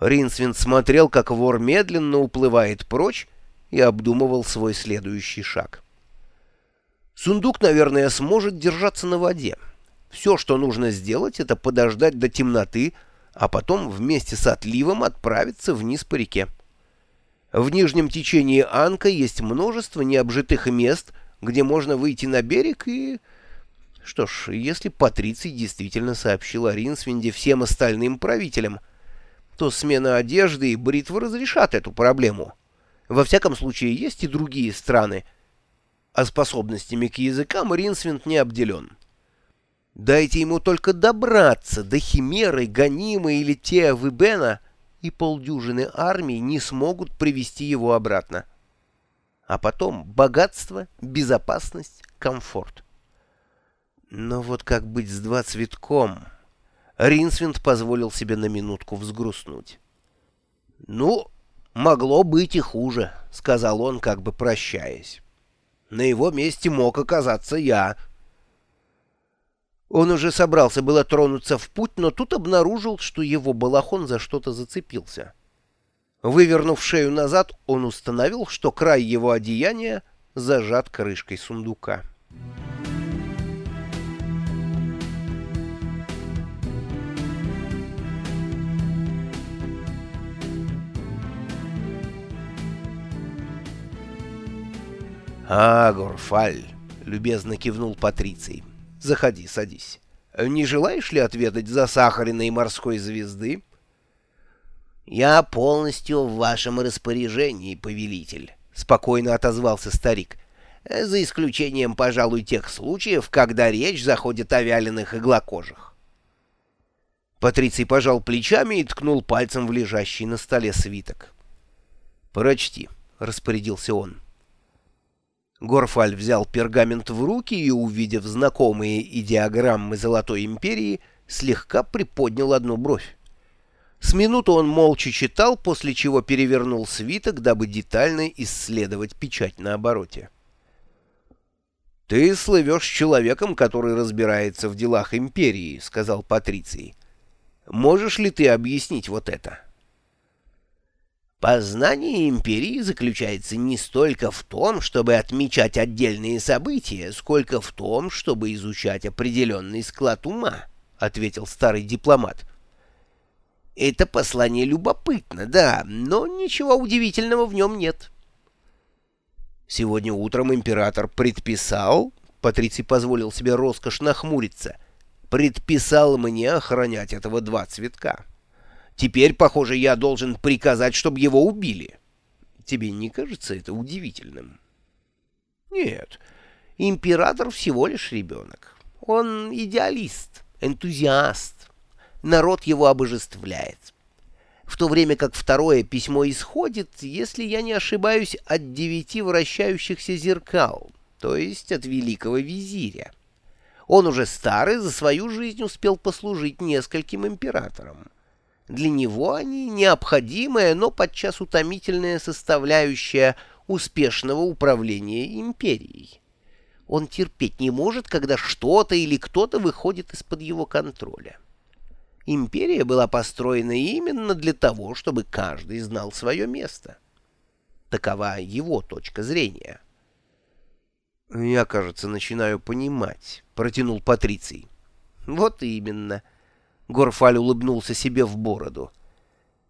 Ринсвинд смотрел, как вор медленно уплывает прочь, и обдумывал свой следующий шаг. Сундук, наверное, сможет держаться на воде. Все, что нужно сделать, это подождать до темноты, а потом вместе с отливом отправиться вниз по реке. В нижнем течении Анка есть множество необжитых мест, где можно выйти на берег и... Что ж, если Патриций действительно сообщил о Ринсвинде всем остальным правителям, то смена одежды и бритвы разрешат эту проблему. Во всяком случае, есть и другие страны, а способностями к языкам Ринсвинд не обделен. Дайте ему только добраться до Химеры, Ганимы или Теа-Выбена, и полдюжины армий не смогут привести его обратно. А потом богатство, безопасность, комфорт. Но вот как быть с два цветком... Ринсвинд позволил себе на минутку взгрустнуть. «Ну, могло быть и хуже», — сказал он, как бы прощаясь. «На его месте мог оказаться я». Он уже собрался было тронуться в путь, но тут обнаружил, что его балахон за что-то зацепился. Вывернув шею назад, он установил, что край его одеяния зажат крышкой сундука. «А, Горфаль!» — любезно кивнул Патриций. «Заходи, садись. Не желаешь ли отведать засахаренной морской звезды?» «Я полностью в вашем распоряжении, повелитель», — спокойно отозвался старик. «За исключением, пожалуй, тех случаев, когда речь заходит о вяленых иглокожих». Патриций пожал плечами и ткнул пальцем в лежащий на столе свиток. «Прочти», — распорядился он. Горфаль взял пергамент в руки и, увидев знакомые идеограммы Золотой Империи, слегка приподнял одну бровь. С минуту он молча читал, после чего перевернул свиток, дабы детально исследовать печать на обороте. «Ты слывешь человеком, который разбирается в делах Империи», — сказал Патриций. «Можешь ли ты объяснить вот это?» Познание империи заключается не столько в том, чтобы отмечать отдельные события, сколько в том, чтобы изучать определенный склад ума, — ответил старый дипломат. Это послание любопытно, да, но ничего удивительного в нем нет. Сегодня утром император предписал, Патриций позволил себе роскошь нахмуриться, предписал мне охранять этого два цветка. Теперь, похоже, я должен приказать, чтобы его убили. Тебе не кажется это удивительным? Нет, император всего лишь ребенок. Он идеалист, энтузиаст. Народ его обожествляет. В то время как второе письмо исходит, если я не ошибаюсь, от девяти вращающихся зеркал, то есть от великого визиря. Он уже старый, за свою жизнь успел послужить нескольким императорам. Для него они необходимая, но подчас утомительная составляющая успешного управления империей. Он терпеть не может, когда что-то или кто-то выходит из-под его контроля. Империя была построена именно для того, чтобы каждый знал свое место. Такова его точка зрения. «Я, кажется, начинаю понимать», — протянул Патриций. «Вот именно». Горфаль улыбнулся себе в бороду.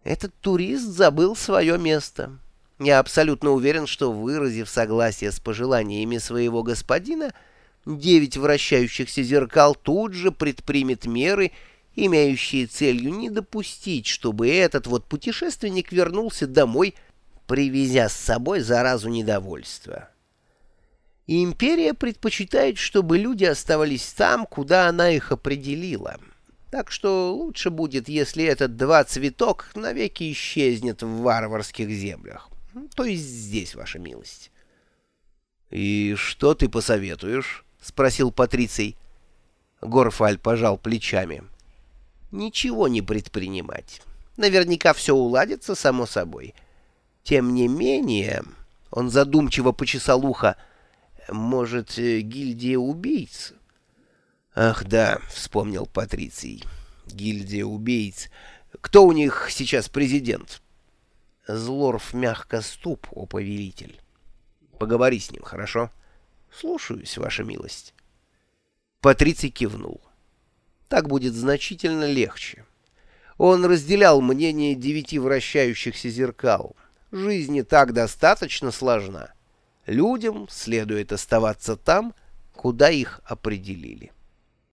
Этот турист забыл свое место. Я абсолютно уверен, что, выразив согласие с пожеланиями своего господина, девять вращающихся зеркал тут же предпримет меры, имеющие целью не допустить, чтобы этот вот путешественник вернулся домой, привезя с собой заразу недовольства. Империя предпочитает, чтобы люди оставались там, куда она их определила. Так что лучше будет, если этот два цветок навеки исчезнет в варварских землях. То есть здесь, ваша милость. — И что ты посоветуешь? — спросил Патриций. Горфаль пожал плечами. — Ничего не предпринимать. Наверняка все уладится само собой. Тем не менее, он задумчиво почесал ухо, может, э, гильдия убийц «Ах да», — вспомнил Патриций, — «гильдия убийц. Кто у них сейчас президент? Злорф мягко ступ, о повелитель. Поговори с ним, хорошо? Слушаюсь, ваша милость. Патриций кивнул. Так будет значительно легче. Он разделял мнение девяти вращающихся зеркал. Жизнь так достаточно сложна. Людям следует оставаться там, куда их определили.